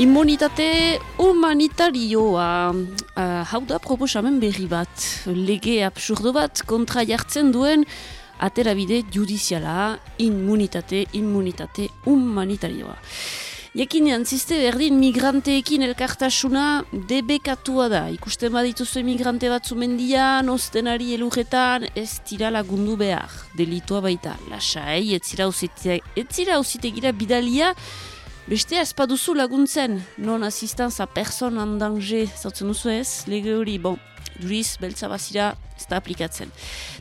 Immunitate humanitarioa uh, hau da proposamen berri bat, lege absurdo bat kontra jartzen duen aterabide judiziala immunitate, immunitate humanitarioa. Jekinean, ziste berdin migranteekin elkartasuna debekatua da. Ikusten badituzu emigrante batzu mendian, ostenari elugetan, ez tira lagundu behar. Delitua baita, lasai, ez zira gira bidalia, Beste espaduzu laguntzen, non asistanza person en danger, zautzen duzu ez, lege hori, bon, duriz, beltza bazira, ez da aplikatzen.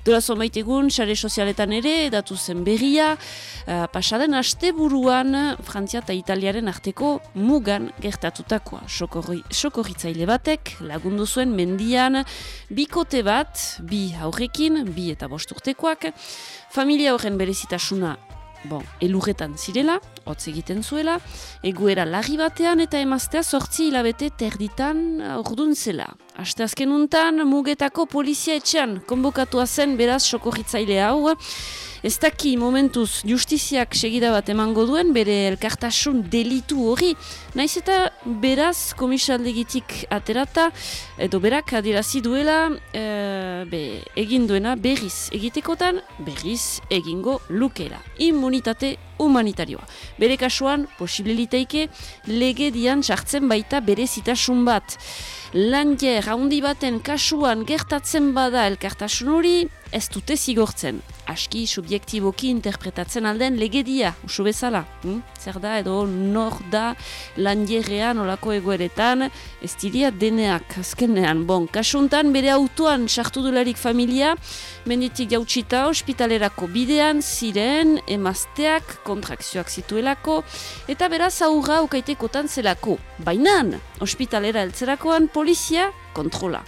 Dola zonbait egun, xare sozialetan ere, datu zen berria, uh, pasaden aste buruan, Frantzia eta Italiaren arteko mugan gertatutakoa. Sokorritzaile batek, lagundu zuen mendian, bikote bat, bi aurrekin, bi eta bosturtekoak, familia horren berezitasuna bon, elurretan zirela, hotz egiten zuela, eguera lagi batean eta emaztea sortzi hilabete terditan ordun zela. Aste azken untan, mugetako polizia etxean konbokatua zen beraz sokorritzaile hau, Ez daki momentuz justiziak segida bat emango duen bere elkartasun delitu hori, naiz eta beraz komisaldegitik aterata, edo berak adirazi duela e, be, egin duena berriz egitekotan berriz egingo lukera. Immunitate humanitarioa. Bere kasuan, posibiliteike lege dian sartzen baita bere zitasun bat. Landier, haundi baten kasuan gertatzen bada elkartasun hori, ez dute zigortzen. Aski subjektiboki interpretatzen alden legedia, usu bezala. Hm? Zer da edo nor da landierrean olako egoeretan, ez diria deneak azkenean. Bon, kasuntan bere autuan sartu dularik familia, menditik jautsita ospitalerako bidean, ziren, emazteak, kontrakzioak zituelako, eta beraz aurra ukaitekotan zelako. Bainan, ospitalera eltzerakoan, polizia kontrola.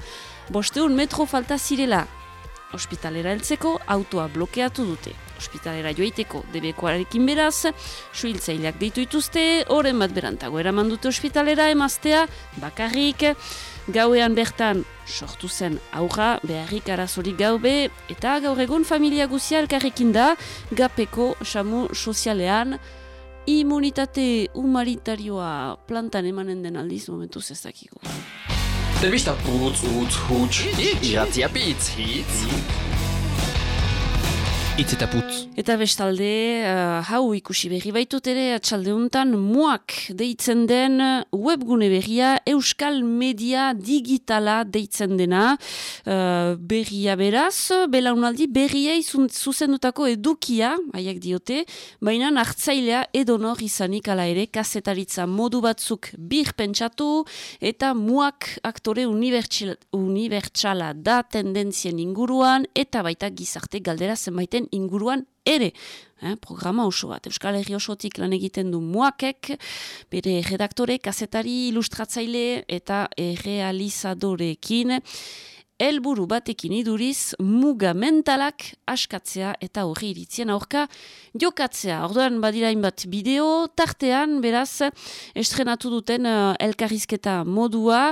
Bosteun metro falta zirela, ospitalera heltzeko autoa blokeatu dute. Ospitalera joiteko debekoarekin beraz, suhiltzaileak deitu ituzte, oren bat berantago eraman dute ospitalera emaztea, bakarrik, gauean bertan sortu zen aurra, beharrik arazorik gaube, eta gaur egun familia guzia elkarrekin da, gapeko samu sozialean, immunitate humanitarioa plantan emanen den aldiz momentu zezakiko. Telebista putz, utz, huts, iratzia pitz, hitz. Itz eta putz. Eta bestalde, uh, hau ikusi berri baitut ere, atxaldeuntan, muak deitzen den webgune berria, Euskal Media Digitala deitzen dena, uh, berria beraz, belaunaldi berria zuzendutako edukia, haiek diote, baina hartzailea edonor izanik ala ere, kazetaritza modu batzuk bir pentsatu, eta muak aktore unibertsala da tendentzien inguruan, eta baita gizarte galdera zenbaiten inguruan ere. Eh, programa oso bat, Euskal Herri osotik lan egiten du muakek, bere redaktore, kazetari, ilustratzaile eta realizadorekin helburu batekin iduriz muga mentalak askatzea eta horri iritzien aurka jokatzea. Orduan badirain bat bideo, tartean beraz estrenatu duten uh, elkarrizketa modua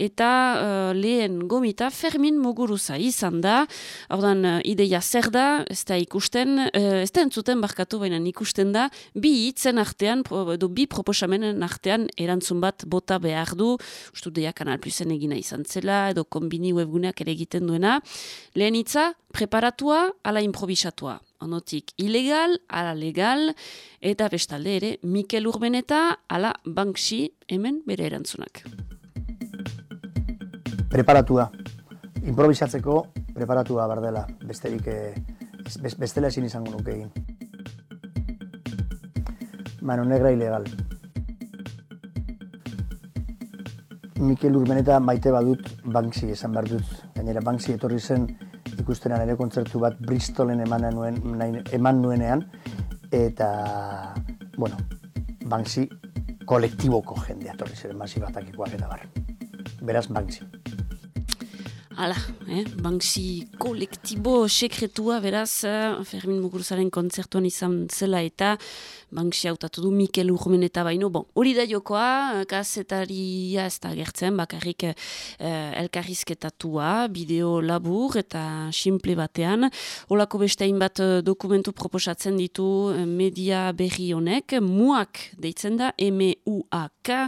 eta uh, lehen gomita Fermin Muguruza izan da. Orduan uh, ideia zer da, ez da ikusten, uh, ez da entzuten barkatu baina ikusten da, bi hitzen artean, edo bi proposamenen artean erantzun bat bota behar du, kanal plusen egina izan zela, edo kombini webgune ere egiten duena. Lehen hitza, preparatua ala improvisatua. Onotik, ilegal, ala legal, eta bestalde ere, Mikel Urbeneta, ala Banksi, hemen bere erantzunak. Preparatua. Improvisatzeko preparatua bardela. Besterik, eh, bestela ezin izango nuke egin. Mano negra ilegal. Mikel Urbeneta maite badut Banksi esan behar dut. Gainera Banksi etorri zen ikustenan ere kontzertu bat Bristolen eman, nuen, eman nuenean. Eta, bueno, Banksi kolektiboko jendea etorri zen masi batakikoak eta bar. Beraz Banksi. Hala, eh? Banksi kolektibo sekretua beraz, eh, Fermin Muguruzaren kontzertuan izan zela eta Banksi hautatu du Mikel Urmen eta baino. Bon, hori da jokoa, gazetaria ez da gertzen, bakarrik eh, elkarrizketatua, bideo labur eta simple batean. Olako bestein bat eh, dokumentu proposatzen ditu eh, media berri honek, muak deitzen da, M-U-A-K,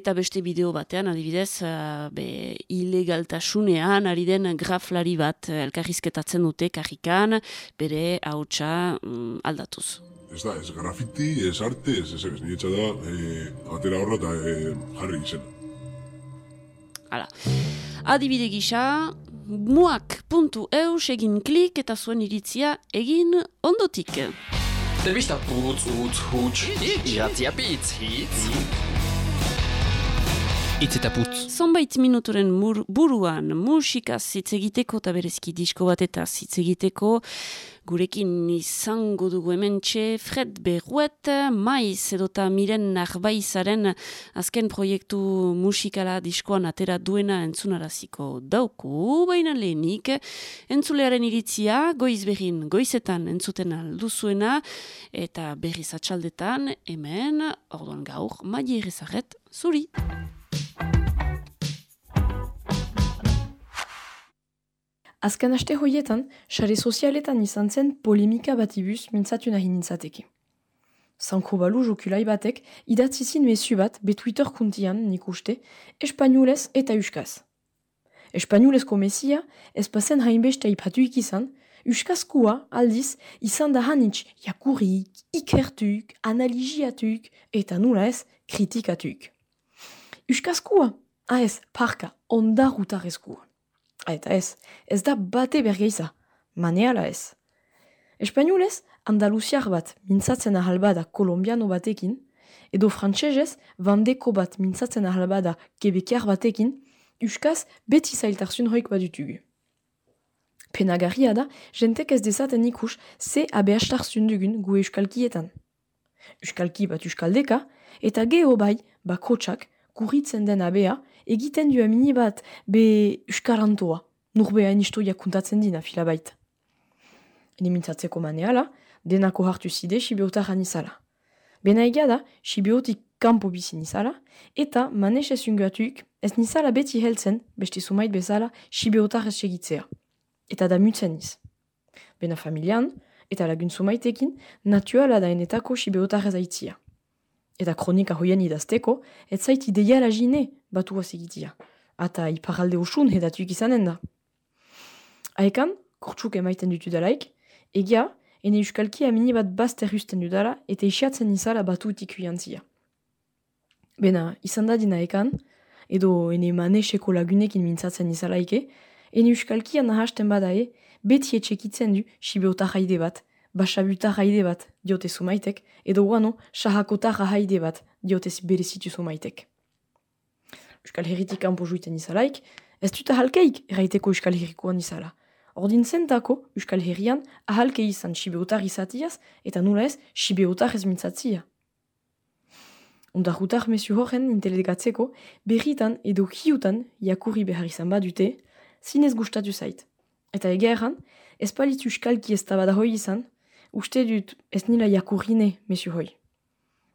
eta beste bideo batean, adibidez, eh, be, ilegaltasune Zuzenean, ari den graflari bat elkarrizketatzen dute karrikan, bere hautsa mm, aldatuz. Ez da, ez grafiti, ez arte, ez ez ez, nietxa da, e, atera horra eta e, jarri izena. Hala, adibide gisa, muak.eus egin klik eta zuen iritzia egin ondotik. Telebista putz, utz, huts, iratzia pitz, hitz. Itz eta putz. Zonbait minuturen buruan musika hitz egiteko eta berezki disko bat eta hitz egiteko gurekin izango dugu hementxe Fred Berruet, maiz edota miren narbaizaren azken proiektu musikala diskoan atera duena entzunaraziko dauku, baina lehenik entzulearen iritzia goiz berrin goizetan entzuten alduzuena eta berriz atxaldetan hemen, orduan gaur, maile errezaret, zuri! Azken aste hoietan, sare sozialetan izan zen polemika batibuz mintzatu nahi nintzateke. Zanko balu jokulai batek idatzizin mesu bat betuiter kuntian nik uste, espainulez eta uskaz. Espainulezko mesia ez pasen hainbeste ipatuik izan, uskazkua aldiz izan da hanitz jakurrik, ikertuk, analiziatuk eta nula ez kritikatuk. Uskazkua, ah ez, parka, ondarutarezkua. Eta ez, ez da bate bergeiza, maneala ez. Espainolez, Andaluziar bat mintzatzen ahalbada kolombiano batekin, edo frantsesez vandeko bat mintzatzen ahalbada kebekiar batekin, uskaz beti zailtarzun hoik badutugu. Penagarria da, jentek ez dezaten ikus ze abeastarzun dugun gu euskalkietan. Euskalki bat euskaldeka, eta geho bai, bakotsak, kurritzen den abea, egiten du amini bat be uskarantoa, nurbea inisto jakuntatzen dina fila baita. Ene mintzatzeko maneala, denako hartu zide sibiota janizala. Bena egia da, sibiotik kanpo bizi nizala, eta manes ez ungatuk, ez nizala beti heltzen, beste sumait bezala, sibiotar ez segitzea. Eta da mutzen niz. Bena familian, eta lagun sumaitekin, natuala da enetako sibiotar ez aitzia eta kronika hoien idazteko, ez zait ideia lagine batu egitia. Ata iparalde usun hedatuik izanen da. Aekan, kurtsuk emaiten dutu dalaik, egia, ene euskalki amini bat bazter husten dudala eta isiatzen izala batu utiku jantzia. Bena, izan da dina ekan, edo ene maneseko lagunekin mintzatzen izalaike, ene euskalki anahasten badae, beti etxekitzen du sibeota jaide bat, basabuta haide bat diote zumaitek, edo guano, sahakota haide bat diote berezitu zumaitek. Euskal Herritik kanpo juiten izalaik, ez dut ahalkeik erraiteko Euskal Herrikoan izala. Ordin zentako Euskal Herrian ahalke izan sibeotar izatiaz, eta nula ez sibeotar ez mintzatzia. Ondarutar mesu horren intelegatzeko, berritan edo hiutan jakurri behar izan badute, zinez gustatu zait. Eta egeran, ez palit Euskalki ez tabada hoi izan, uste dut ez nila jakurrine mesu hoi.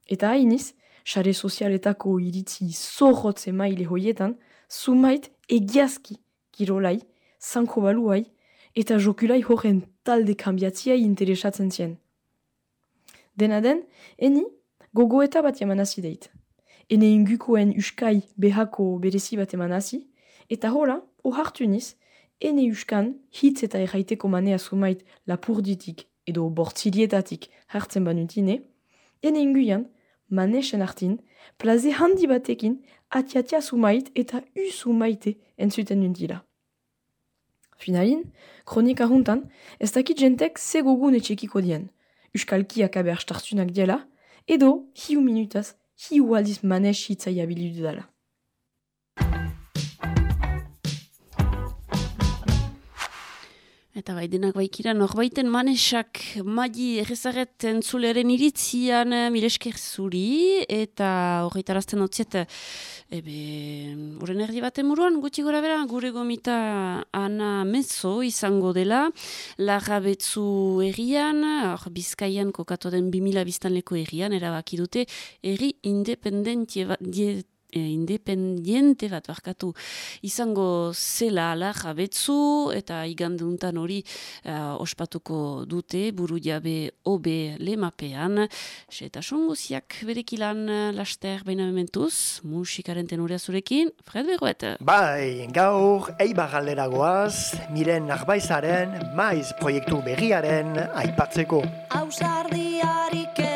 Eta hainiz, sare sozialetako iritzi zorrotze maile hoietan, sumait egiazki kirolai, zanko baluai, eta jokulai horren talde kambiatziai interesatzen zien. Dena den, eni gogoeta bat jamanazi deit. Ene ingukoen uskai behako berezi bat emanazi, eta hola, ohartu niz, ene uskan hitz eta erraiteko manea sumait lapurditik edo bortzilietatik hartzen banutine, ene inguian, manesen hartin, plaze handi batekin atiatia sumait eta u sumaite entzuten nuntila. Finalin, kronika juntan, ez dakit jentek ze gogun etxekiko dien, uskalki akabe arstartunak diela, edo hiu minutaz, hiu aldiz manes hitzai abilidu dala. Eta bai, denak baikira, norbaiten manesak magi errezaret entzuleren iritzian eh, milesker zuri, eta horretarazten hotziet, ebe, uren erdi baten muruan, gutxi gora bera, gure gomita ana mezzo izango dela, larra betzu errian, hor bizkaian kokatu den 2000 biztanleko errian, erabaki dute, erri independentie e, independiente bat barkatu izango zela ala jabetzu eta iganduntan hori uh, ospatuko dute buru jabe obe lemapean. Eta songuziak berekilan laster baina mementuz musikaren tenurea zurekin Fred Beruet Bai, gaur eibar galdera goaz miren narbaizaren maiz proiektu berriaren aipatzeko. Ausardiarik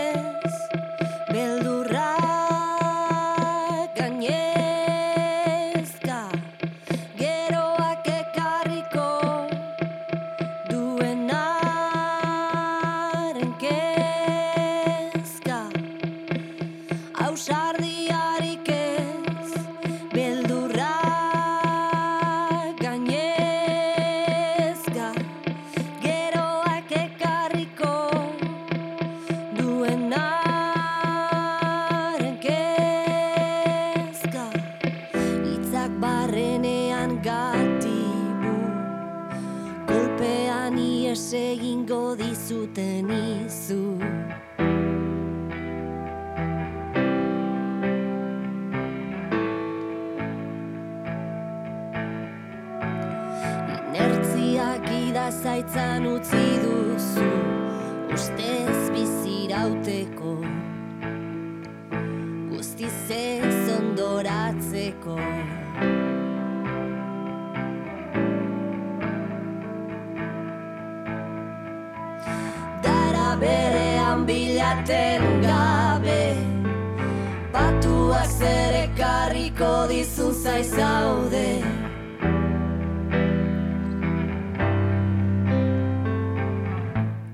Idazaitzan utzi duzu Ustez bizirauteko. Guztiz ez ondoratzeko. Dara berean bilaten gabe Batuak zer ekarriko dizun zaizaude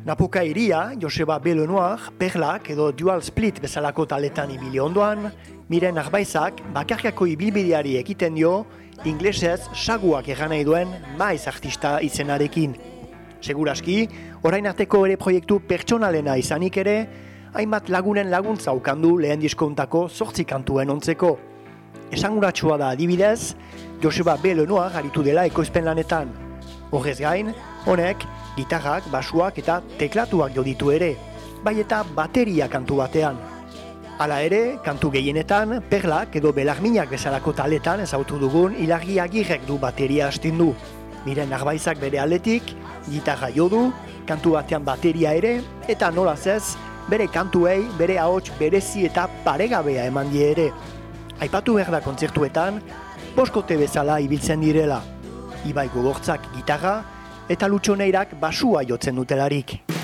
Napuka iria, Joseba Belonoir, Perlak edo Dual Split bezalako taletan ibili ondoan, miren arbaizak bakarkako ibilbideari ekiten dio, inglesez saguak egan nahi duen maiz artista izenarekin. Seguraski, orain arteko ere proiektu pertsonalena izanik ere, hainbat lagunen laguntza ukandu lehen diskontako sortzi kantuen ontzeko. Esanguratsua da adibidez, Joseba Belonoir aritu dela ekoizpen lanetan. Horrez gain, honek, gitarrak, basuak eta teklatuak jo ditu ere, bai eta bateria kantu batean. Hala ere, kantu gehienetan, perlak edo belarminak bezalako taletan ezautu dugun ilargi agirrek du bateria astindu. Miren narbaizak bere aldetik, gitarra jo du, kantu batean bateria ere, eta nolaz ez, bere kantuei, bere ahots berezi eta paregabea eman die ere. Aipatu behar da kontzertuetan, boskote bezala ibiltzen direla. Ibai gogortzak gitarra, eta lutxoneirak basua jotzen dutelarik.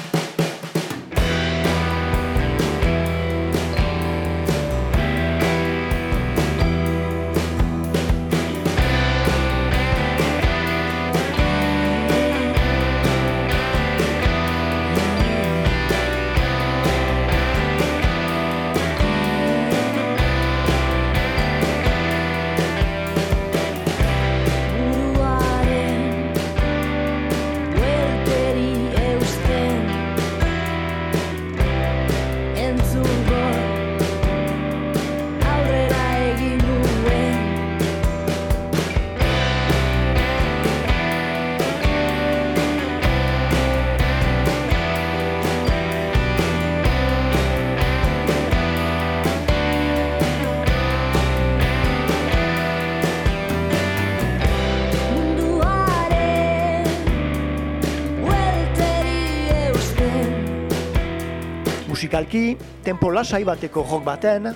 Musikalki, tempo lasai bateko rock baten,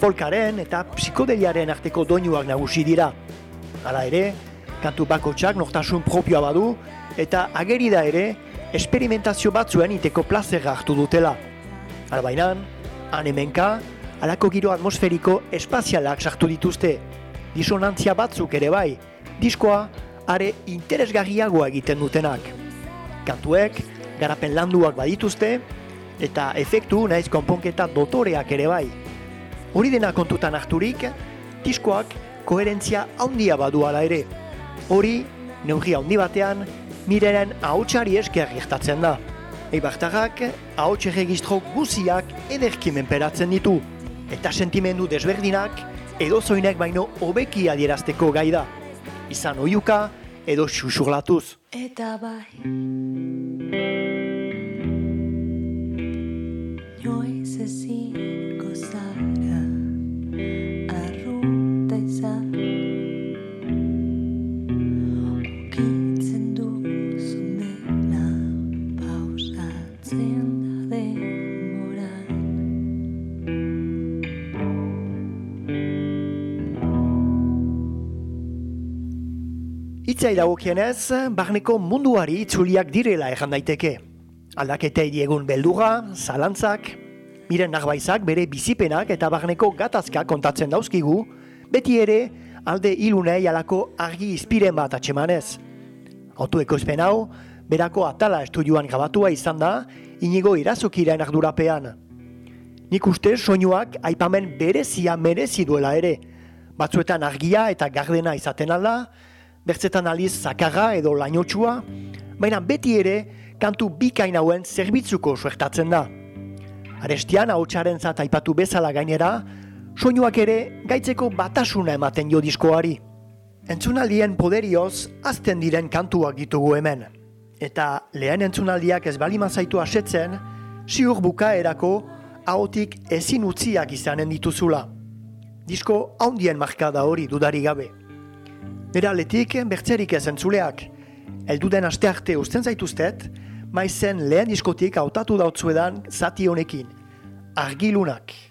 folkaren eta psikodeliaren arteko doinuak nagusi dira. Hala ere, kantu bakotsak nortasun propioa badu eta ageri da ere, esperimentazio batzuen iteko plazera hartu dutela. Albainan, han hemenka, alako giro atmosferiko espazialak sartu dituzte. Disonantzia batzuk ere bai, diskoa are interesgarriagoa egiten dutenak. Kantuek, garapen landuak badituzte, eta efektu naiz konponketa dotoreak ere bai. Hori dena kontutan harturik, diskoak koherentzia handia badu ala ere. Hori, neurri handi batean, mirenen ahotsari esker gertatzen da. Eibartarrak ahots erregistro guziak ederki menperatzen ditu, eta sentimendu desberdinak edo zoinek baino hobeki adierazteko gai da. Izan oiuka edo xuxurlatuz. Eta bai Noiz ezingo zara Arrunta izan Ukitzen duzun dena Pausatzen da denboran Hitzai dagokienez, barneko munduari itzuliak direla ejan daiteke. Aldaketei diegun beldurra, zalantzak, miren nahbaizak bere bizipenak eta barneko gatazka kontatzen dauzkigu, beti ere alde ilunei alako argi izpiren bat atxemanez. Autoekoizpen hau, berako atala estudioan grabatua izan da, inigo irazokiren ardurapean. Nik uste soinuak aipamen berezia merezi duela ere. Batzuetan argia eta gardena izaten alda, bertzetan aliz zakarra edo lainotsua, baina beti ere kantu bikain hauen zerbitzuko suertatzen da. Arestian hautsaren zat aipatu bezala gainera, soinuak ere gaitzeko batasuna ematen jo diskoari. Entzunaldien poderioz azten diren kantuak ditugu hemen. Eta lehen entzunaldiak ez bali mazaitu asetzen, ziur bukaerako ahotik ezin utziak izanen dituzula. Disko haundien markada hori dudari gabe. Nire aletik bertzerik ez entzuleak. Elduden aste arte usten zaituztet, maizen lehen diskotik hautatu dautzuedan zati honekin. Argilunak.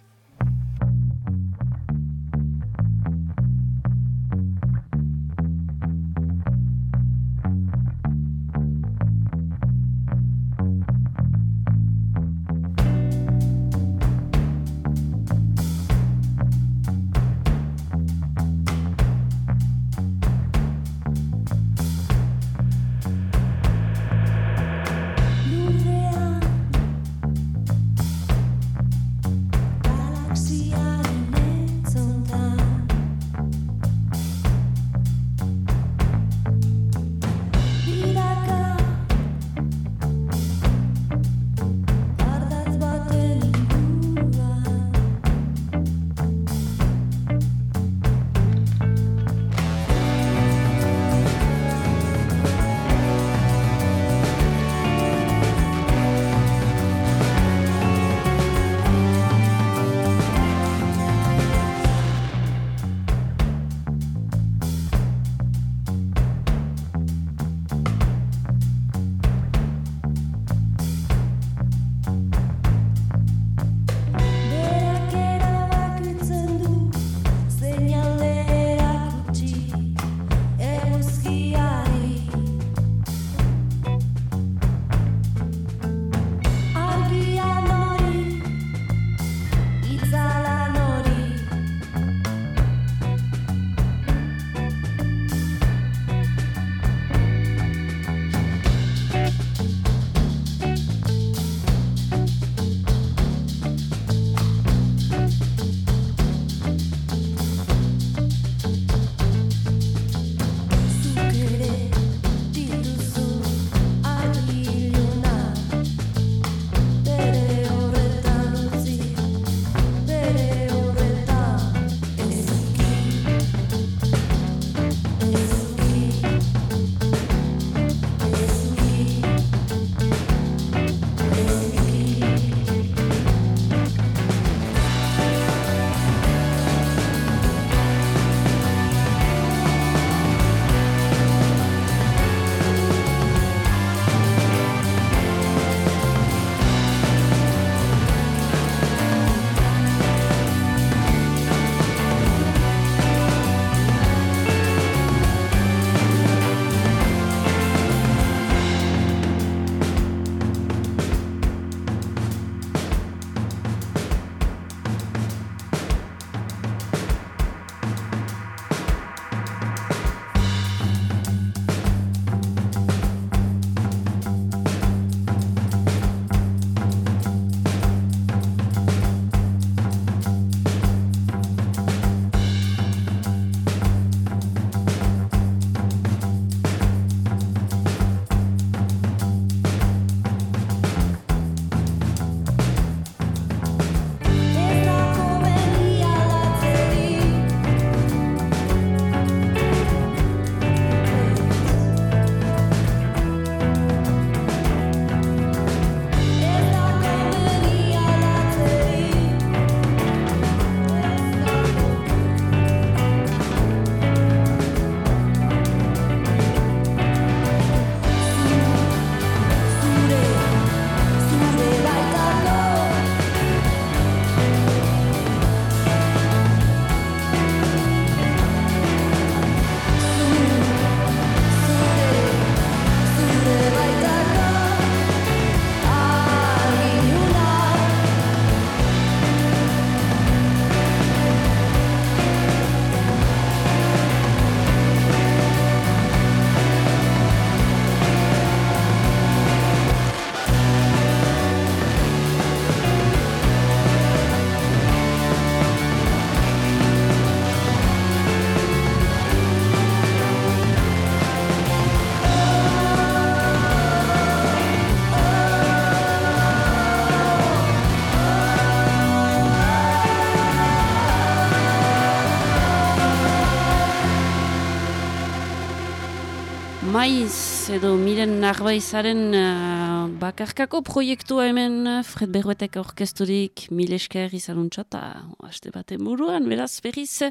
Maiz edo miren narbaizaren uh, bakarkako proiektua hemen uh, Fred Berruetek orkesturik mil esker izanuntza eta haste baten buruan, beraz berriz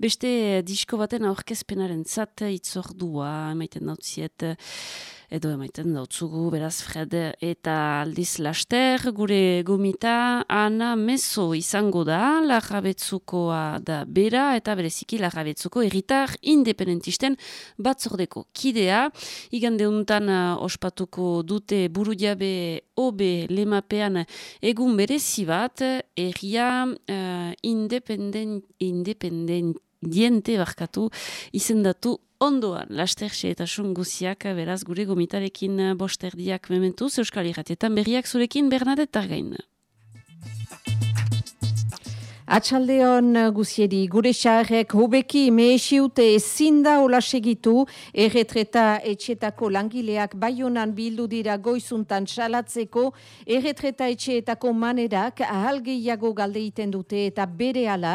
beste disko baten aurkezpenaren zat itzordua, emaiten dautziet edo emaiten dautzugu, beraz Fred, eta aldiz laster, gure gomita, ana meso izango da, larrabetzukoa da bera, eta bereziki larrabetzuko erritar independentisten batzordeko kidea, igande untan uh, ospatuko dute buru jabe obe lemapean egun berezi bat, erria uh, independent, independent diente barkatu izendatu ondoan, laster eta guziak, beraz gure gomitarekin bosterdiak mementuz, Euskal Irratietan berriak zurekin Bernadette Targain. Atxaldeon guzieri, gure xarrek hobeki mehesiute ezin da hola segitu, erretreta etxetako langileak baionan bildu dira goizuntan salatzeko, erretreta etxeetako manerak ahal gehiago galdeiten dute eta bere ala,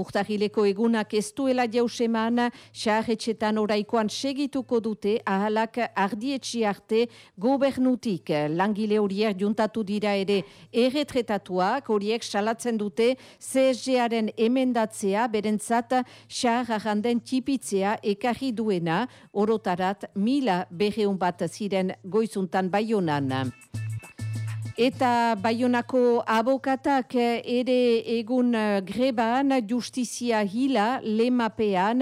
urtahileko egunak ez duela jauseman, xarretxetan oraikoan segituko dute ahalak ardietxi arte gobernutik. Langile horiek juntatu dira ere erretretatuak, horiek salatzen dute, ze CSG-aren emendatzea berentzat xar arranden tipitzea ekarri duena orotarat mila berreun bat ziren goizuntan baionan. Eta Baionako abokatak ere egun eh, greban justizia hila lemapean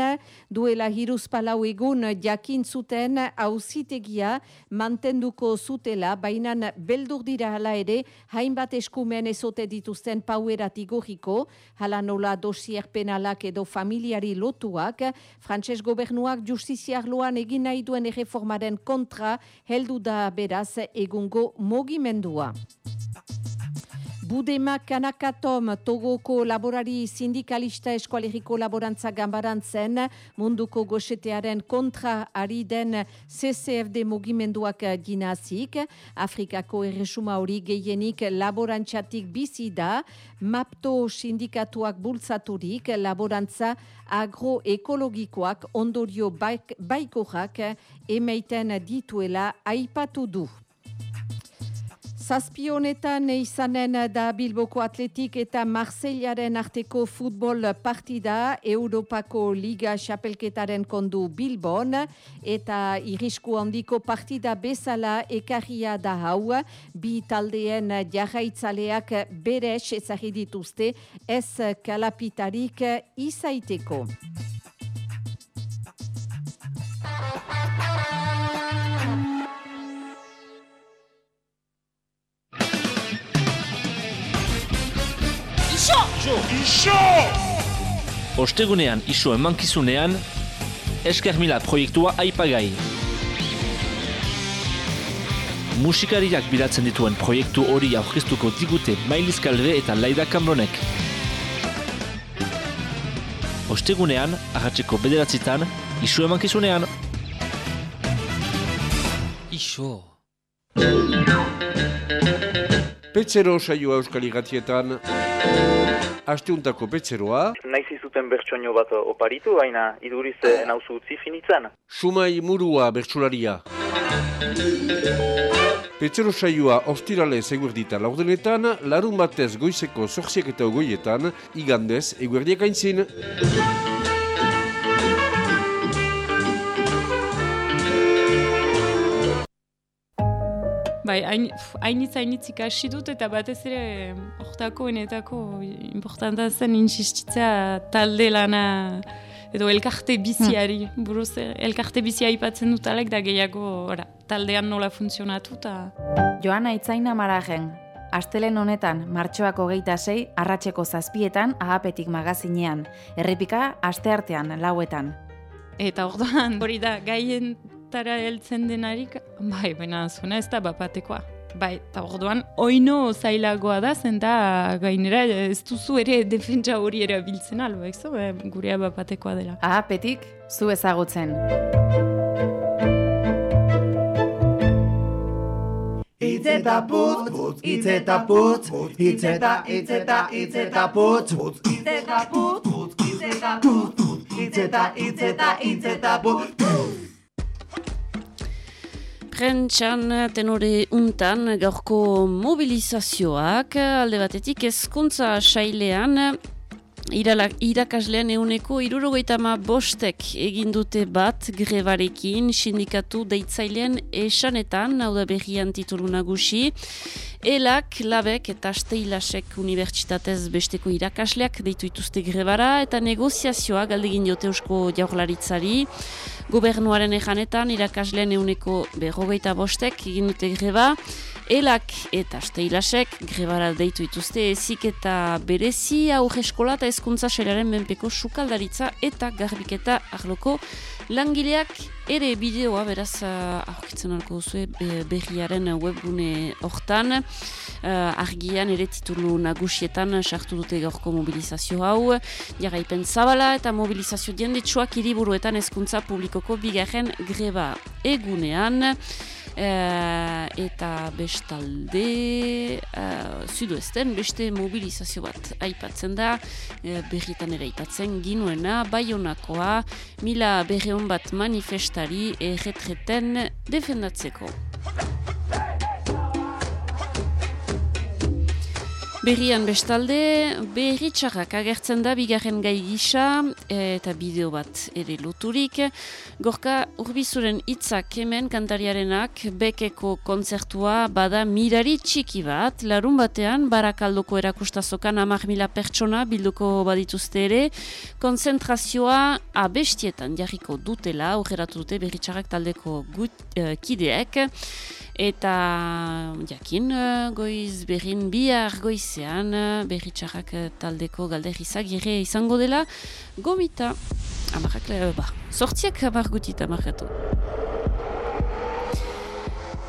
duela hiruz palau egun jakin zuten hauzitegia mantenduko zutela, bainan beldur dira hala ere hainbat eskumen ezote dituzten pauerat igoriko, hala nola dosier penalak edo familiari lotuak, frantses gobernuak justizia arloan egin nahi duen erreformaren kontra heldu da beraz egungo mogimendua. Budema Kanakatom Togoko laborari sindikalista eskualeriko laborantza gambarantzen munduko goxetearen kontra ari den CCFD mugimenduak ginazik. Afrikako erresuma hori gehienik laborantzatik bizi da, mapto sindikatuak bultzaturik laborantza agroekologikoak ondorio baikoak emeiten dituela aipatu du. Zazpionetan izanen da Bilboko Atletik eta Marseillaren arteko futbol partida Europako Liga Xapelketaren kondu Bilbon eta irisku handiko partida bezala ekarria da hau bi taldeen jarraitzaleak beres ezagidituzte ez kalapitarik izaiteko. Iso! Iso! Ostegunean iso emankizunean, esker mila proiektua aipagai. Musikariak bilatzen dituen proiektu hori aurkeztuko digute Mailiz Kalve eta Laida Kamronek. Ostegunean, ahatzeko bederatzitan, iso emankizunean. Iso! Petzero saioa euskal igatietan. Asteuntako petzeroa. Naiz izuten bertsoño bat oparitu, baina iduriz nauzu utzi finitzen. Sumai murua bertsolaria. Petzero saioa ostirale eguerdita laurdenetan, larun batez goizeko zorziak eta ogoietan, igandez eguerdiak aintzin. Bai, hainitz hainitz ikasi dut eta batez ere hortako enetako importanta zen insistitzea talde lana edo elkarte biziari. Hmm. Buruz, elkarte bizia aipatzen dut alek da gehiago ora, taldean nola funtzionatu. Ta... Joana Itzaina Marajen, Astelen honetan, martxoako geita sei, arratseko zazpietan, ahapetik magazinean. Errepika, aste artean, lauetan. Eta orduan, hori da, gaien tara heltzen denarik, bai, baina zuna ez da bapatekoa. Bai, eta orduan, oino zailagoa da, zen da, gainera, ez duzu ere defentsa hori erabiltzen alba, ez eh, gurea bapatekoa dela. Aha, petik, zu ezagutzen. Itzeta putz, itzeta putz, itzeta, itzeta, itzeta putz, itzeta putz, itzeta putz, itzeta, itzeta, itzeta putz. Prentxan tenore untan gaurko mobilizazioak alde batetik ezkuntza sailean Irala, irakaslean euneko irurogeita ma bostek egin dute bat grebarekin sindikatu deitzailean esanetan, hau da berrian titulu nagusi. Elak, labek eta asteilasek unibertsitatez besteko irakasleak deitu ituzte grebara eta negoziazioa galdegin diote eusko jaurlaritzari. Gobernuaren ejanetan irakaslean euneko berrogeita bostek egin dute greba. Elak eta Steilasek grebara deitu ituzte ezik eta berezi aurre eskola eta ezkuntza selaren benpeko sukaldaritza eta garbiketa arloko langileak ere bideoa beraz uh, aurkitzen alko duzue berriaren webgune hortan. Uh, argian ere titulu nagusietan sartu dute gaurko mobilizazio hau. Jarraipen zabala eta mobilizazio diendetsuak hiriburuetan ezkuntza publikoko bigarren greba egunean eta bestalde zuduesten beste mobilizazio bat aipatzen da uh, berrietan ere aipatzen ginuena baionakoa mila berreon bat manifestari erretreten defendatzeko. Berrian bestalde, berri txarrak agertzen da bigarren gai gisa eta bideo bat ere loturik. Gorka urbizuren hitzak hemen kantariarenak bekeko kontzertua bada mirari txiki bat. Larun batean, barakaldoko erakustazokan amak mila pertsona bilduko badituzte ere. Konzentrazioa abestietan jarriko dutela, aurreratu dute berri taldeko gut, uh, kideek. Eta jakin goiz berrin bihar goizean berritxarrak taldeko galderizak ere izango dela gomita. Amarrak, ba, sortziak amargutit amarratu.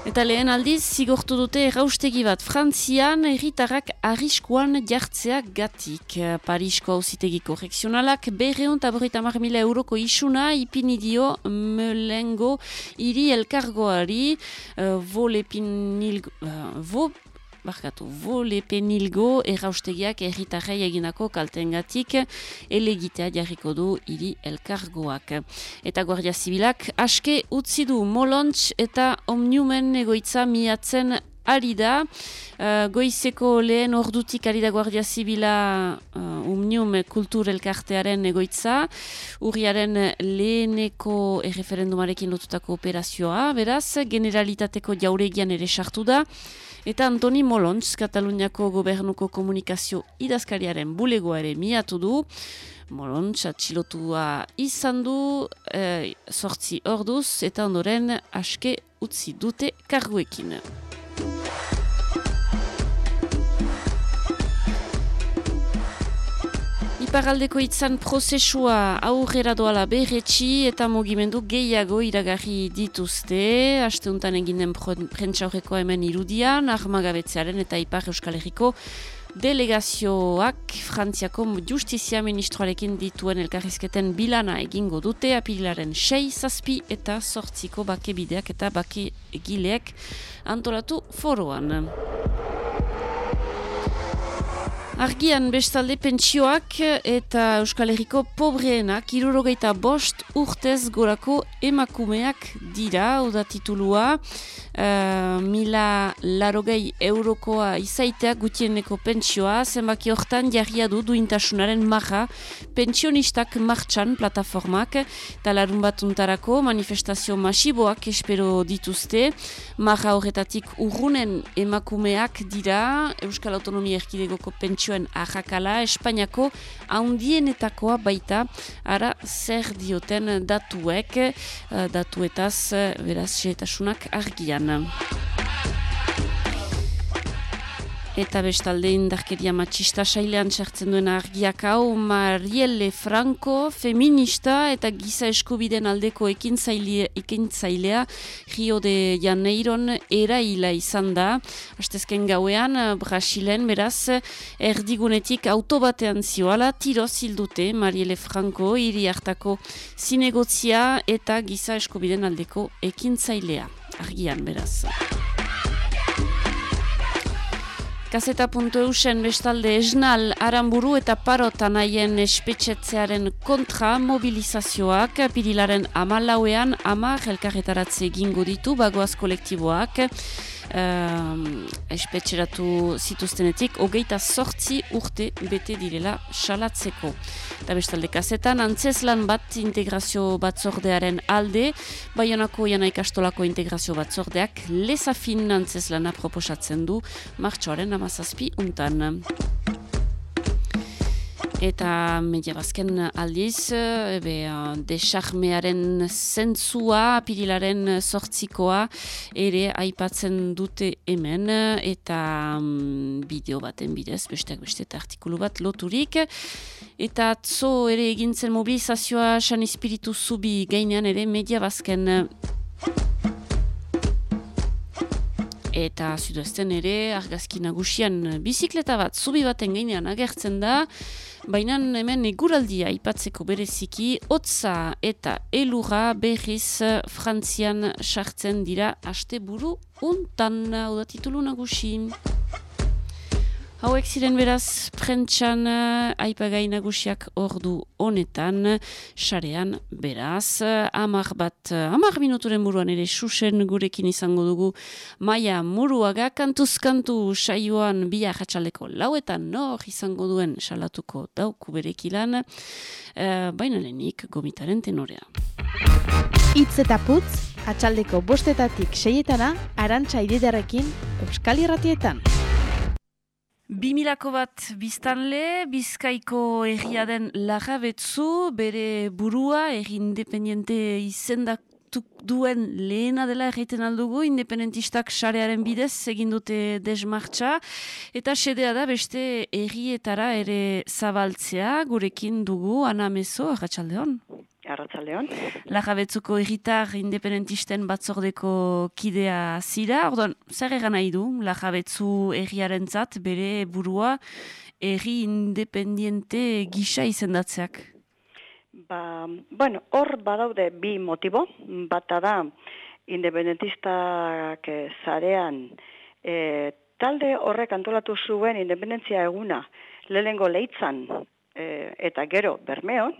Eta lehen aldiz, zigortu dute erraustegi bat Frantzian erritarrak arriskuan jartzeak gatik. Parisko hauzitegi korrekzionalak berreon taborita mila euroko isuna ipini dio melengo iri elkargoari uh, volepinilgo... Uh, vo barkatu, vole penilgo erraustegiak erritarrei eginako kaltengatik elegitea jarriko du hiri elkargoak. Eta Guardia Zibilak aske utzi du Molontz eta Omniumen egoitza miatzen ari da. Uh, goizeko lehen ordutik ari da Guardia Zibila uh, Umnium Kultur Elkartearen egoitza. Urriaren leheneko erreferendumarekin lotutako operazioa. Beraz, generalitateko jauregian ere sartu da. Eta Antoni Molontz, Kataluniako gobernuko komunikazio idazkariaren bulegoa ere miatu du. Molontz atxilotua izan du, e, sortzi orduz, eta ondoren aske utzi dute karguekin. Iparaldeko itzan prozesua aurrera doala berretxi eta mugimendu gehiago iragarri dituzte. Asteuntan eginen prentsaurreko hemen irudian, armagabetzearen eta Ipar Euskal Herriko delegazioak Frantziako justizia ministroarekin dituen elkarrizketen bilana egingo dute, apilaren 6, zazpi eta sortziko bakebideak eta bake egileak antolatu foroan. Argian bestalde pentsioak eta Euskal Herriko pobreenak irurogeita bost urtez gorako emakumeak dira, oda titulua, uh, mila larogei eurokoa izaitea gutieneko pentsioa, zenbaki hortan jarria du duintasunaren marra, pentsionistak martxan plataformak, eta larun batuntarako manifestazio masiboak espero dituzte, marra horretatik urrunen emakumeak dira, Euskal Autonomia Erkidegoko pentsio pentsioen ahakala, Espainiako haundienetakoa baita, ara zer dioten datuek, uh, datuetaz, beraz, xeetasunak argian. Eta bestalde indarkeria matxista sailean txartzen duen argiak hau Marielle Franco, feminista eta giza eskubiden aldeko ekin zailea Rio de Janeiron eraila izan da. Astezken gauean, Brasilen beraz, erdigunetik autobatean zioala, tiro zildute Marielle Franco, hiri hartako zinegotzia eta giza eskubiden aldeko ekin zailea. Argian beraz. Gazeta.eusen bestalde esnal aranburu eta parot anaien espetxetzearen kontra mobilizazioak pirilaren amalauean ama elkarretaratze egingo ditu bagoaz kolektiboak uh, espetxeratu zituztenetik hogeita sortzi urte bete direla salatzeko. Eta bestalde kazetan, antzeslan bat integrazio batzordearen alde, baionako jana ikastolako integrazio batzordeak lezafin antzeslana proposatzen du martxoaren amazazpi untan. Eta media bazken aldiz, ebe, desarmearen zentzua, pirilaren sortzikoa, ere aipatzen dute hemen, eta um, bideo baten bidez, besteak beste eta artikulu bat loturik. Eta atzo ere egintzen mobilizazioa san espiritu zubi gainean ere media bazken Eta zuduesten ere, argazki nagusian bizikleta bat, zubi baten gainean agertzen da, baina hemen eguraldia aipatzeko bereziki, hotza eta elura berriz frantzian sartzen dira haste buru untan, hau da titulu nagusin. Hauek ziren beraz prentxan uh, aipagai nagusiak ordu honetan, sarean beraz, amar bat, amar minuturen buruan ere susen gurekin izango dugu maia muruaga kantuzkantu saioan bia jatxaleko lauetan nor izango duen salatuko dauku berekilan, uh, baina lehenik gomitaren tenorea. Itz eta putz, atxaldeko bostetatik seietana, arantxa ididarekin, Euskal Irratietan. Bimilako bat biztanle, bizkaiko erria den lagabetzu, bere burua, erri independiente izendak duen lehena dela egiten aldugu, independentistak sarearen bidez egin dute desmartza, eta sedea da beste errietara ere zabaltzea, gurekin dugu, ana mezo, agatxaldeon. Arratzaldeon. Lagabetzuko erritar independentisten batzordeko kidea zira, orduan, zer egan nahi du, lagabetzu erriaren zat, bere burua, erri independiente gisa izendatzeak? Ba, bueno, hor badaude bi motibo, bata da independentistak zarean e, talde horrek antolatu zuen independentzia eguna lehengo leitzan e, eta gero bermeon,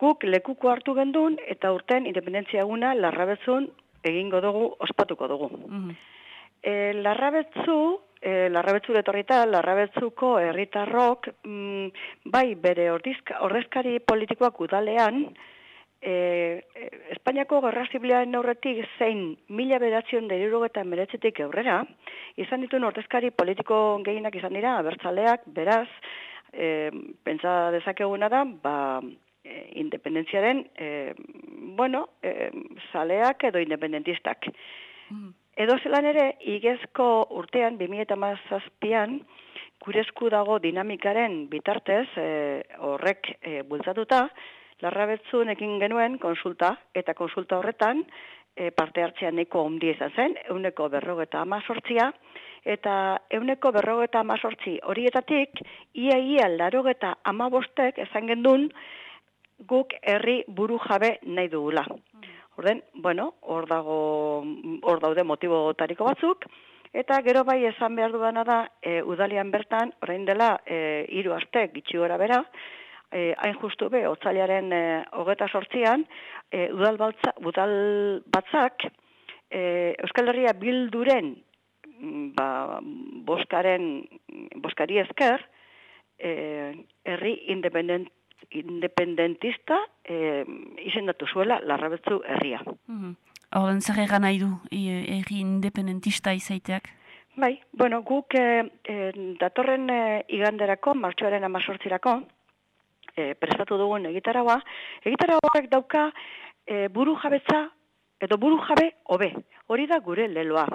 guk lekuko hartu gendun eta urten independentzia eguna larrabetzun egingo dugu, ospatuko dugu. Mm larrabetzu, e, larrabetzu detorrita, larrabetzuko herritarrok mm, bai bere ordizka, ordezkari politikoak udalean, e, Espainiako gerra zibilaren aurretik zein mila bedatzion deriru meretzetik aurrera, izan dituen ordezkari politiko gehienak izan dira, abertzaleak, beraz, e, pentsa dezakeguna da, ba, e, independentziaren, e, bueno, e, saleak edo independentistak. Mm. Edo zelan ere, igezko urtean, 2008an, kurezku dago dinamikaren bitartez, e, horrek e, bultzatuta, larrabetzun ekin genuen konsulta, eta konsulta horretan, e, parte hartzean neko ondi izan zen, euneko berrogeta amazortzia, eta euneko berrogeta amazortzi horietatik, ia ia larogeta amabostek esan gendun, guk herri buru jabe nahi dugula. Orden, bueno, hor dago hor daude motibo tariko batzuk eta gero bai esan behar dudana da e, udalian bertan orain dela e, hiru aste gitxi gora bera e, hain justu be otzaliaren e, hogeta sortzian e, udal, baltza, udal batzak e, Euskal Herria bilduren mm, ba, boskaren boskari esker e, herri independent independentista eh, izendatu zuela larrabetzu herria. Mm -hmm. zer egan nahi du erri independentista izaiteak? Bai, bueno, guk eh, eh, datorren eh, iganderako, martxoaren amazortzirako, eh, prestatu dugun egitaragoa, egitaragoak dauka eh, buru jabetza edo buru jabe hobe. Hori da gure leloa.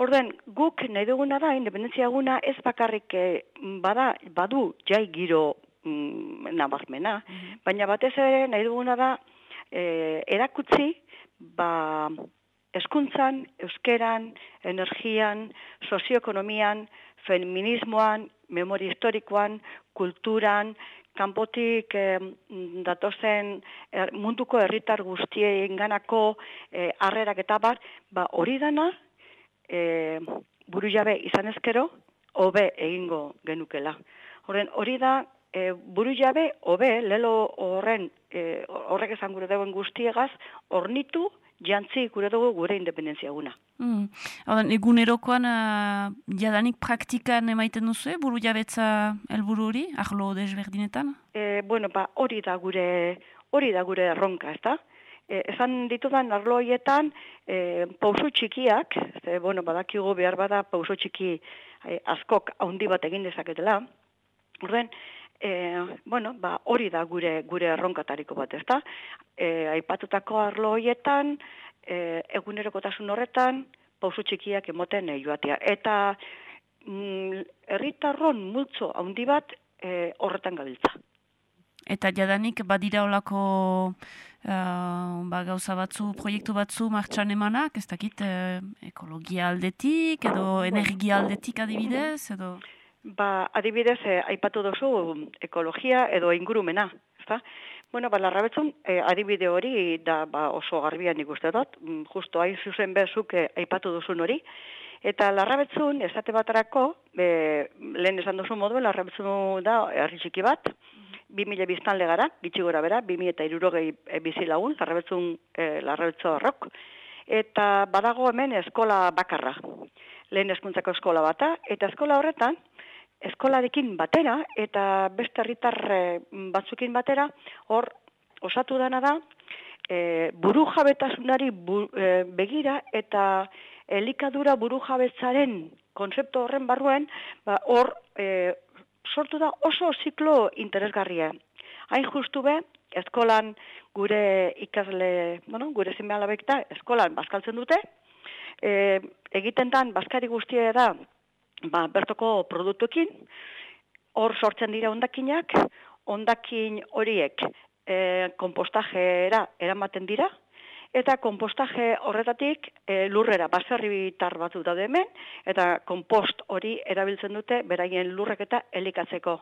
Orden, guk nahi duguna da, independentzia guna ez bakarrik eh, bada, badu jai giro mm, nabarmena, mhm. baina batez ere nahi duguna da e, erakutzi ba, eskuntzan, euskeran, energian, sozioekonomian, feminismoan, memoria historikoan, kulturan, kanpotik eh, datozen er, munduko herritar guztien ganako eh, arrerak eta bar, ba, hori dana eh, buru jabe izan ezkero, hobe egingo genukela. Horren, hori da, e, buru jabe, hobe, lelo horren, e, horrek esan gure dagoen guztiegaz, ornitu, jantzi gure dugu gure independentzia guna. Mm. Hau da, egunerokoan uh, jadanik praktikan emaiten duzu, buru jabetza helburu hori, ahlo desberdinetan? E, bueno, ba, hori da gure hori da gure erronka, ezta? E, esan ditudan arlo horietan e, pauso txikiak, ze, bueno, badakigu behar bada pauso txiki e, askok haundi bat egin dezaketela. Horren, e, bueno, ba, hori da gure gure erronkatariko bat, ezta? E, aipatutako arlo horietan, e, egunerokotasun horretan, pauso txikiak emoten e, joatea. Eta mm, herritarron multzo haundi bat e, horretan gabiltza. Eta jadanik badira olako uh, ba, gauza batzu, proiektu batzu martxan emanak, ez dakit uh, ekologia aldetik edo energia aldetik adibidez edo... Ba, adibidez, eh, aipatu duzu ekologia edo ingurumena, ezta? Bueno, ba, larrabetzun, eh, adibide hori da ba, oso garbian ikuste dut, mm, justo hain zuzen bezuk eh, aipatu duzun hori, Eta larrabetzun, esate batarako, e, lehen esan duzu moduen, larrabetzun da herri txiki bat, 2000 biztan legara, gitsi gora bera, 2000 eta irurogei bizi lagun, larrabetzun, e, larrabetzu horrok. Eta badago hemen eskola bakarra, lehen eskuntzako eskola bata, eta eskola horretan, eskolarekin batera, eta beste herritar batzukin batera, hor, osatu dana da, e, buru jabetasunari bu, e, begira, eta elikadura buru jabetzaren konzeptu horren barruen, ba, hor e, sortu da oso ziklo interesgarria. Hain justu be, eskolan gure ikasle, bueno, gure zime alabekta, eskolan bazkaltzen dute, e, egiten dan, bazkari guztia da, ba, bertoko produktuekin, hor sortzen dira ondakinak, ondakin horiek e, kompostajera eramaten dira, eta kompostaje horretatik e, lurrera baserri bitar batzu daude hemen eta kompost hori erabiltzen dute beraien lurrek eta elikatzeko.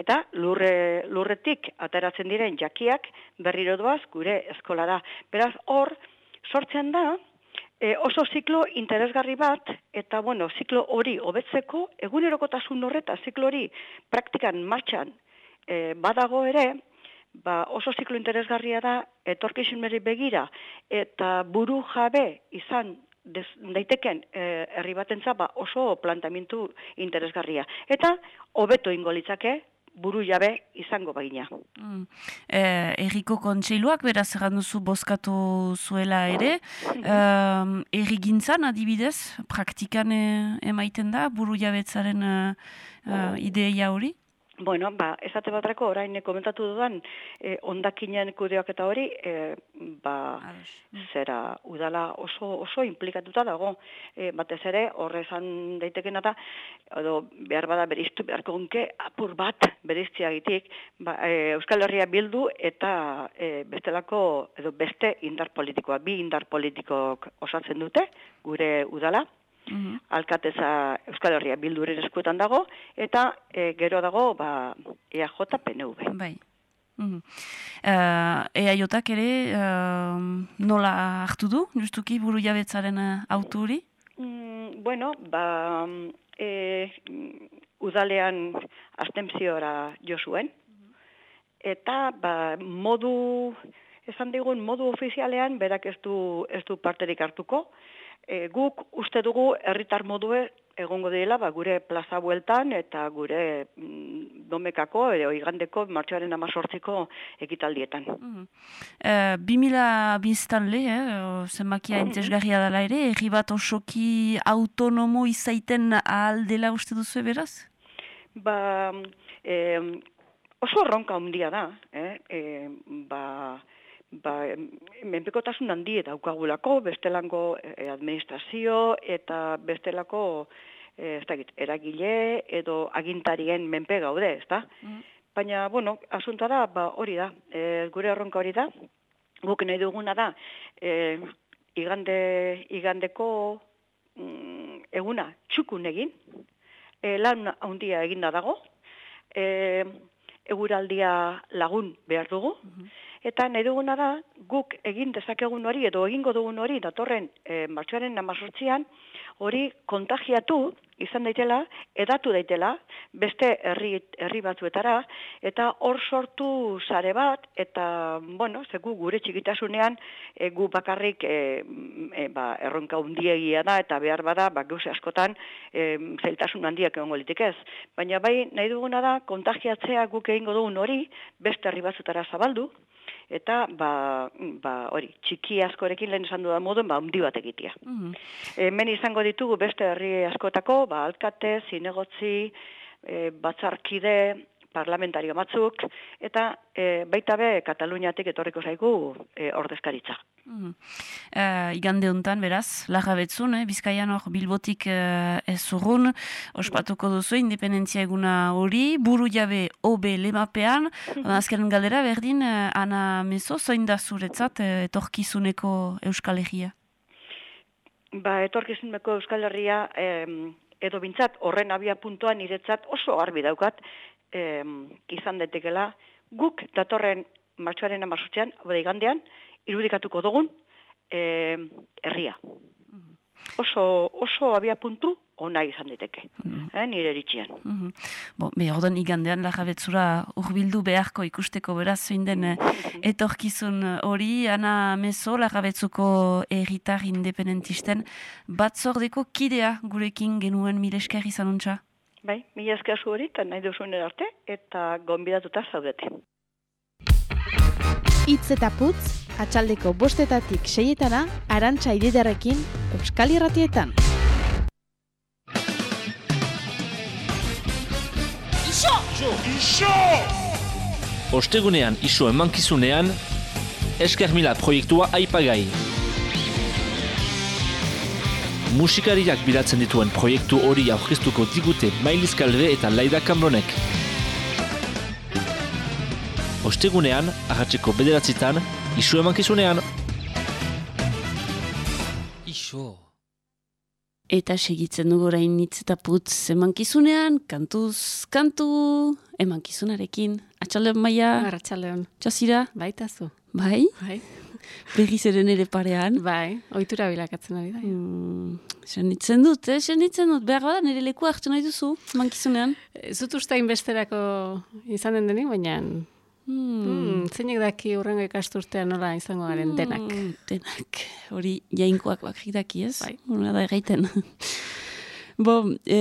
Eta lurre, lurretik ateratzen diren jakiak berriro doaz gure eskolara. Beraz hor sortzen da e, oso ziklo interesgarri bat eta bueno ziklo hori hobetzeko egunerokotasun horreta ziklo hori praktikan martxan e, badago ere ba, oso ziklo interesgarria da, etorkizuneri begira, eta buru jabe izan des, daiteken e, herri batentza ba, oso plantamentu interesgarria. Eta, hobeto ingolitzake, buru jabe izango bagina. Mm. E, erriko kontseiluak, beraz, egan duzu bozkatu zuela ere, e, errigintzan adibidez, praktikan e, emaiten da, buru jabetzaren e, e, ideia hori? Bueno, ba, esate batrako orain komentatu dudan eh, ondakinen kudeak eta hori, eh, ba, zera udala oso, oso implikatuta dago. Eh, batez ere, horre esan daitekena da, edo behar bada beriztu beharko gunke, apur bat beriztia egitik, ba, eh, Euskal Herria bildu eta eh, bestelako, edo beste indar politikoa, bi indar politikok osatzen dute, gure udala, -hmm. alkateza Euskal Herria bilduren eskuetan dago, eta e, gero dago ba, EAJ PNV. Bai. Mm -hmm. uh, EAJak ere uh, nola hartu du, justuki buru jabetzaren uh, auturi? Mm, bueno, ba, e, udalean astemziora jo zuen, eta ba, modu, esan digun, modu ofizialean berak ez du, ez du parterik hartuko, e, guk uste dugu herritar modue egongo dela ba, gure plaza bueltan eta gure mm, domekako edo igandeko martxoaren amazortziko ekitaldietan. Mm -hmm. e, 2000 biztan le, eh, zenbakia entesgarria dela ere, erri bat osoki autonomo izaiten ahal dela uste duzu beraz? Ba, e, oso ronka ondia da, eh? e, ba, ba, menpekotasun handi eta aukagulako, bestelango e, administrazio eta bestelako e, ez dakit, eragile edo agintarien menpe gaude, ez da? Mm. Baina, bueno, asunta da, ba, hori da, e, gure erronka hori da, guk nahi duguna da, e, igande, igandeko mm, eguna txukun egin, e, lan handia eginda dago, e, eguraldia lagun behar dugu, mm Eta nahi duguna da, guk egin dezakegun hori, edo egingo dugun hori, datorren e, martxoaren namazortzian, hori kontagiatu izan daitela, edatu daitela, beste herri, herri batzuetara, eta hor sortu sare bat, eta, bueno, zeku gure txikitasunean, e, gu bakarrik e, e, ba, erronka undiegia da, eta behar bada, ba, gauze askotan, e, zailtasun handiak egon golitik ez. Baina bai, nahi duguna da, kontagiatzea guk egingo dugun hori, beste herri batzuetara zabaldu, eta ba, ba hori, txiki askorekin lehen esan dudan moduen, ba, undi bat egitea. Mhm. Hemen izango ditugu beste herri askotako, ba, alkate, zinegotzi, e, batzarkide, parlamentario batzuk, eta e, baita be Kataluniatik etorriko zaigu e, ordezkaritza. Mm. Uh, igande hontan beraz, laga betzun, eh? bizkaian hor bilbotik uh, ez urrun, ospatuko duzu independentzia eguna hori, buru jabe OB lemapean, azken galdera berdin, ana meso, zoin da zuretzat etorkizuneko Euskal Herria? Ba, etorkizuneko Euskal Herria, eh, edo bintzat, horren abia puntuan niretzat oso garbi daukat, eh, izan detekela, guk datorren martxoaren amasutzean, bode igandean, irudikatuko dugun eh, herria. Oso, oso abia puntu ona izan diteke, eh, nire eritxian. Mm Bo, be, ordan igandean lagabetzura urbildu beharko ikusteko beraz zein den eh, etorkizun hori, ana mezo lagabetzuko erritar independentisten batzordeko kidea gurekin genuen milesker izan untxa? Bai, mila esker zu hori, eta nahi duzuen arte, eta gonbidatuta zaudete. Itz eta putz, atxaldeko bostetatik seietana, arantxa ididarekin, Euskal Irratietan. Iso! Iso! Ostegunean iso emankizunean, esker mila proiektua aipagai. Musikariak bilatzen dituen proiektu hori aurkeztuko digute Mailiz Kalbe eta Laida Kambronek. Ostegunean, ahatzeko bederatzitan, isu emankizunean. Iso. Eta segitzen dugu orain hitz eta putz emankizunean, kantuz, kantu, emankizunarekin. Atxaldeon maia? Arratxaldeon. Txasira? Baita zu. Bai? Bai. Berriz eren ere parean. Bai, ohitura bilakatzen ari da. Mm, senitzen dut, eh? Senitzen dut. Behar bada, nire leku hartu nahi duzu, emankizunean. Zut ustain besterako izanen denik, baina... Hmm. zeinek daki urrengo ikasturtean nola izango garen denak. denak. Hori jainkoak bakrik daki ez? Bai. Hora da egiten. Bo, e,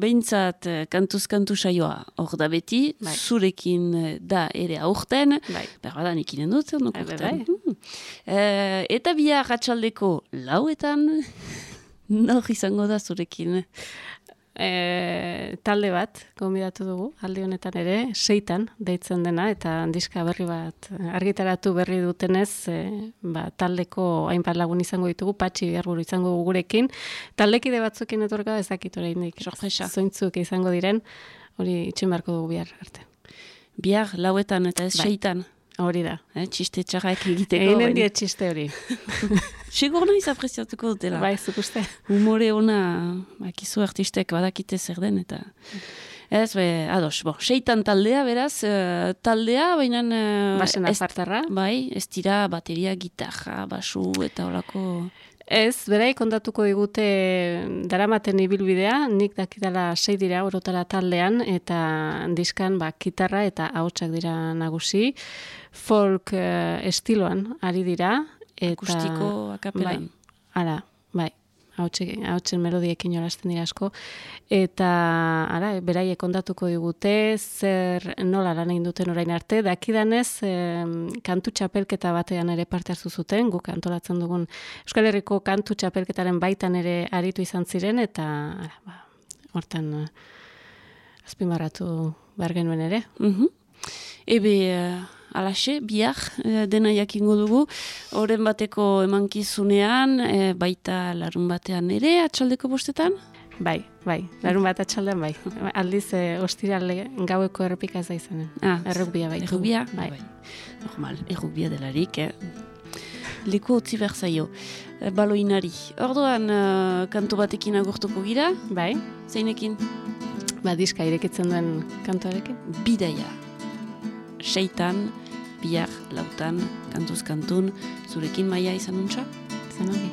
behintzat kantuz kantu saioa hor da beti, zurekin da ere aurten, bai. behar da nikinen dut, no bai, bai. e, eta bia ratxaldeko lauetan, nor izango da zurekin? E, talde bat, gombidatu dugu, aldi honetan ere, seitan deitzen dena, eta diska berri bat argitaratu berri dutenez, e, ba, taldeko hainbat lagun izango ditugu, patxi berburu izango gurekin, taldekide batzukin etorka ezakit oraindik zointzuk izango diren, hori itxen beharko dugu bihar arte. Bihar lauetan eta ez Bai. seitan. Hori da. Eh, txiste txarrak egiteko. Eginen die txiste hori. Sigur nahiz apreziatuko dutela. Bai, zuk uste. Humore ona, bakizu artistek badakite zer den, eta... Ez, be, ados, bo, seitan taldea, beraz, eh, taldea, baina... Uh, Basen apartarra. Bai, ez dira bateria, gitarra, basu, eta horako... Ez, berai kontatuko digute daramaten ibilbidea, nik dakidala sei dira orotara taldean, eta diskan ba, kitarra eta ahotsak dira nagusi, folk eh, estiloan ari dira. Eta, Akustiko akapelan. Bai, ara, bai, ahotsen, ahotsen melodiekin jolasten dira asko. Eta, ara, beraiek kontatuko digute, zer nola lan egin duten orain arte, dakidanez, em, kantu txapelketa batean ere parte hartu zuten, guk antolatzen dugun Euskal Herriko kantu txapelketaren baitan ere aritu izan ziren, eta, ara, ba, hortan eh, azpimarratu behar genuen ere. Mhm. Ebe, uh, alaxe, bihar uh, dena jakingo dugu, horren bateko emankizunean, eh, baita larun batean ere, atxaldeko bostetan? Bai, bai, larun bat atxaldean bai. Aldiz, e, ostirale gaueko errepika ez da izanen. Ah, errukbia bai. Errukbia? Bai. Normal, errukbia delarik, eh? Leku utzi behar zaio. Eh, Baloinari. Orduan, uh, kantu batekin agurtuko gira? Bai. Zeinekin? Ba, diska irekitzen duen kantuarekin? Bidaia. Seitan, bihar, lautan, kantuz kantun, zurekin maia izan untsa? Izan hori.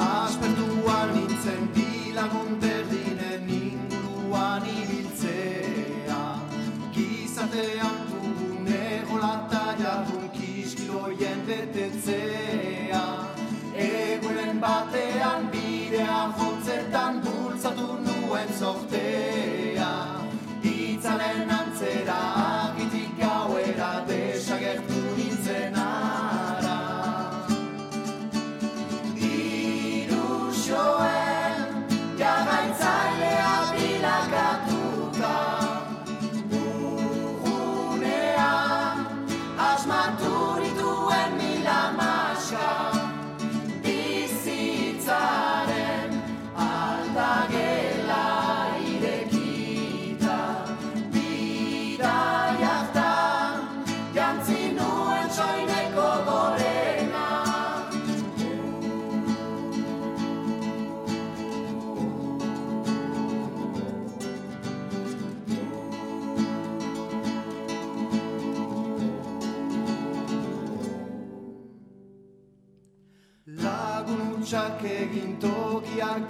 Aspertuan nintzen bilagun berdinen inguruan ibiltzea Gizatean dugun egolata jardun kiskiloien betetzea Egunen batean bidean jotzetan bultzatu nuen zortea Itzalen antzera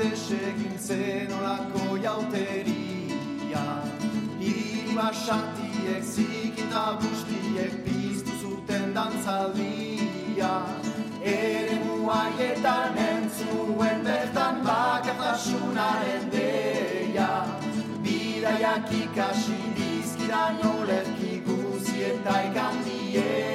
desegin zen olako jauteria Hiri basatiek zikita bustiek piztu zuten dantzaldia Ere muaietan entzuen bertan bakartasunaren deia Bidaiak ikasi dizkidan olerki guzi eta ikandiena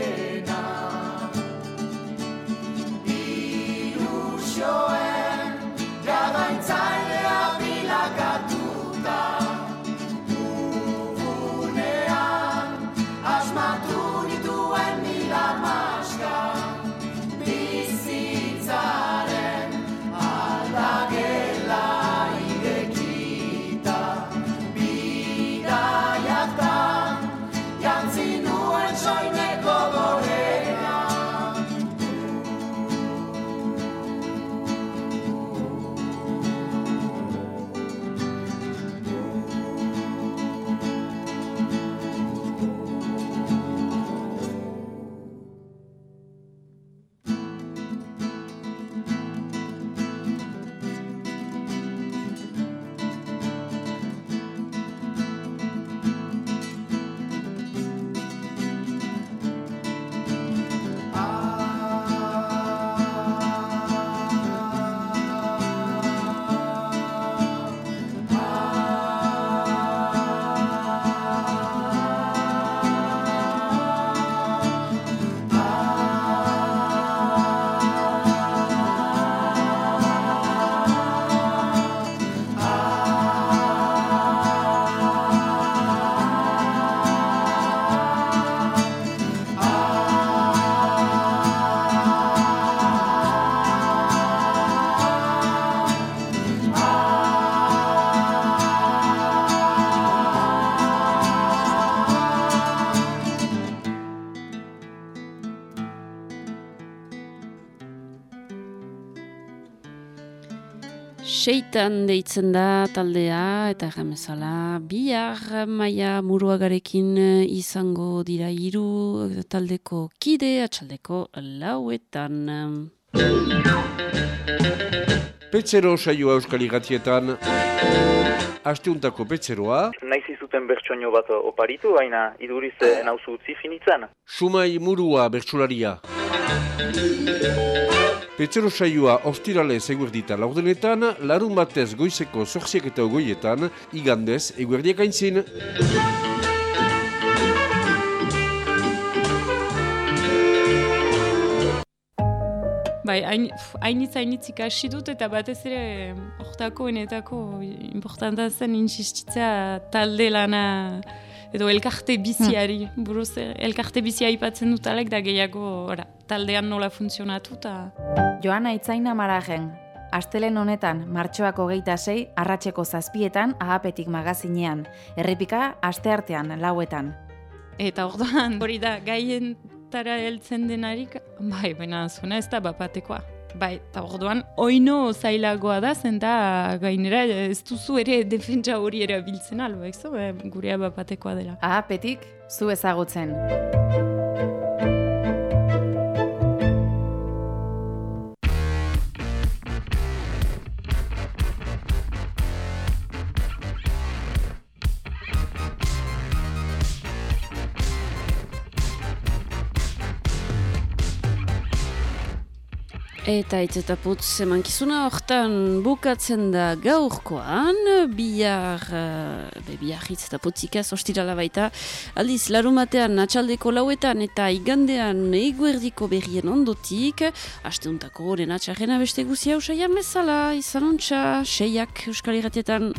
Seitan deitzen da taldea eta erramezala bihar maia muruagarekin eh, izango dira hiru taldeko kide atxaldeko lauetan. Petzero saioa euskal igatietan, asteuntako petzeroa, Naiz izuten bertsoño bat oparitu, baina iduriz eh, nauzu utzi finitzen. Sumai Murua bertsularia. Petzero saioa ostirale eguerdita laurdenetan, larun batez goizeko zorziak eta ogoietan, igandez eguerdiak aintzin. Bai, hain- pf, hainitz hainitz ikasi dut eta batez ere hortako enetako importanta zen insistitzea talde lana edo elkarte biziari, buruz eh, elkarte bizia aipatzen dut alek da gehiago ora, taldean nola funtzionatu eta... Joana Itzaina Marajen, Astelen honetan, martxoak hogeita sei, arratseko zazpietan, ahapetik magazinean. Errepika, asteartean, lauetan. Eta orduan, hori da, gaientara heltzen denarik, bai, baina zuna ez da bapatekoa. Bai, eta orduan, oino zailagoa da, zen da gainera ez duzu ere defentsa hori erabiltzen alba, ez gurea bapatekoa dela. Ahapetik, zu ezagutzen. Eta itz eta putz emankizuna hortan bukatzen da gaurkoan, bihar, uh, be, bihar hitz eta ostirala baita, aldiz larumatean atxaldeko lauetan eta igandean eguerdiko berrien ondotik, asteuntako horren atxarrena beste guzia usaian bezala, izan ontsa, seiak euskal irratietan.